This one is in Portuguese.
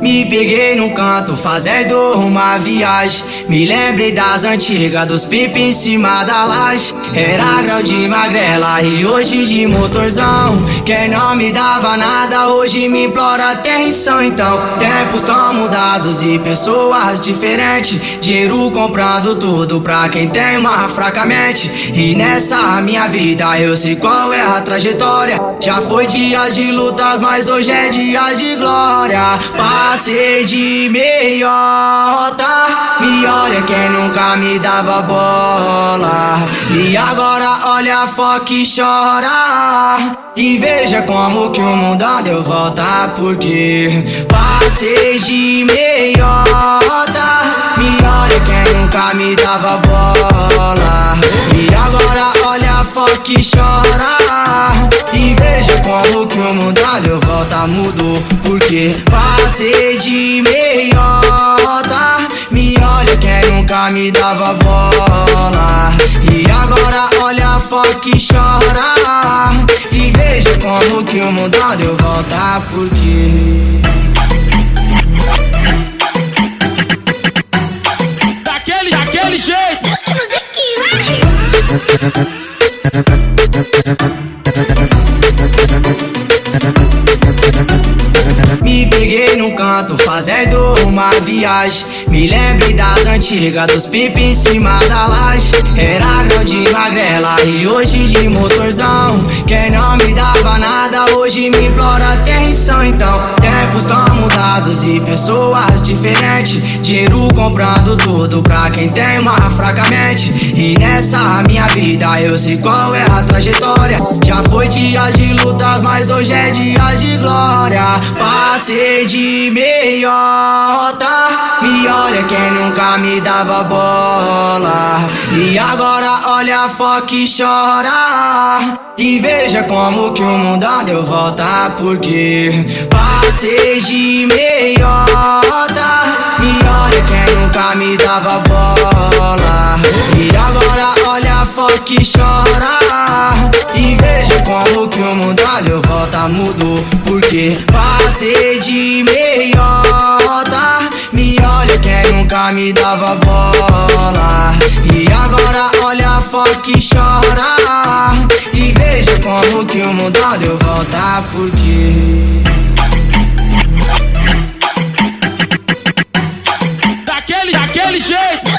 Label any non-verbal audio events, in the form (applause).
Me peguei num canto fazendo uma viagem. Me lembrei das antigas, dos pipos em cima da laje. Era grau de magrela e hoje de motorzão. Quem não me dava nada hoje me implora atenção. Então, tempos tão mudados e pessoas diferentes. Dinheiro comprando tudo pra quem tem uma fraca mente. E nessa minha vida eu sei qual é a trajetória. Já foi dias de lutas, mas hoje é dias de glória. Passei de meiota. Me olha quem nunca me dava bola. E agora olha a foca e chora. E veja como que o mundo deu volta. Porque passei de meiota. Me olha quem nunca me dava bola. E agora olha a foca e chora. E veja como que o mundo deu volta, mudou. Passei de meiota. Me olha quem nunca me dava bola. E agora olha a foca e chora. E veja como que o mundo deu volta, porque. Daquele, daquele jeito. (laughs) Me peguei num canto fazendo uma viagem. Me lembrei das antigas, dos pipos em cima da laje. Era grau de magrela e hoje de motorzão. Quem não me dava nada hoje me implora atenção. Então, tempos tão mudados e pessoas diferentes. Dinheiro comprando tudo pra quem tem uma fraca mente. E nessa minha vida eu sei qual é a trajetória. Já foi dias de lutas, mas hoje é dias de glória. Passei de meiota. Me olha quem nunca me dava bola. E agora olha a foca e chora. E veja como que o mundo deu volta. Porque passei de meiota. Me olha quem nunca me dava bola. E agora olha a foca e chora. E veja como que o mundo deu volta, mudou. Porque passei de meiota. Me olha quem nunca me dava bola. E agora olha a foca e chora. E veja como que o mundo deu volta, porque. Daquele, daquele jeito.